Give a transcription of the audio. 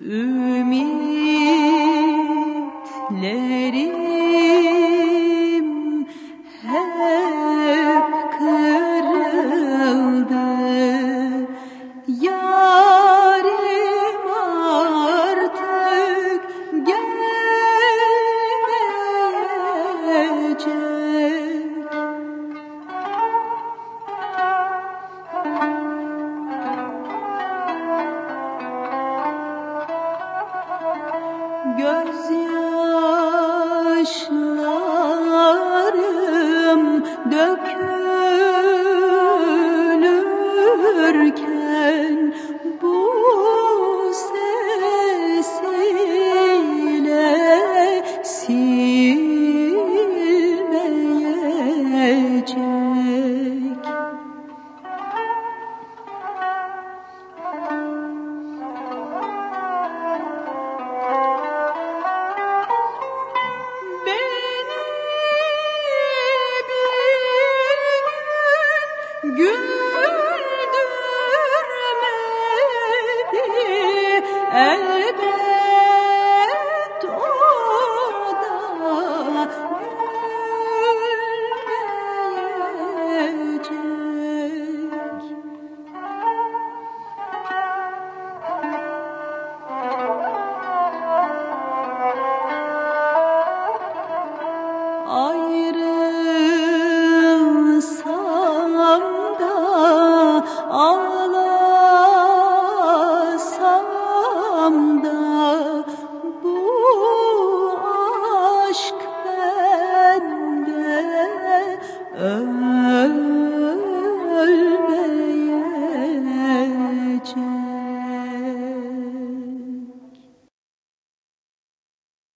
Ümitlerim hep Gözyaşlarım güldürmedi